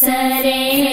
Today.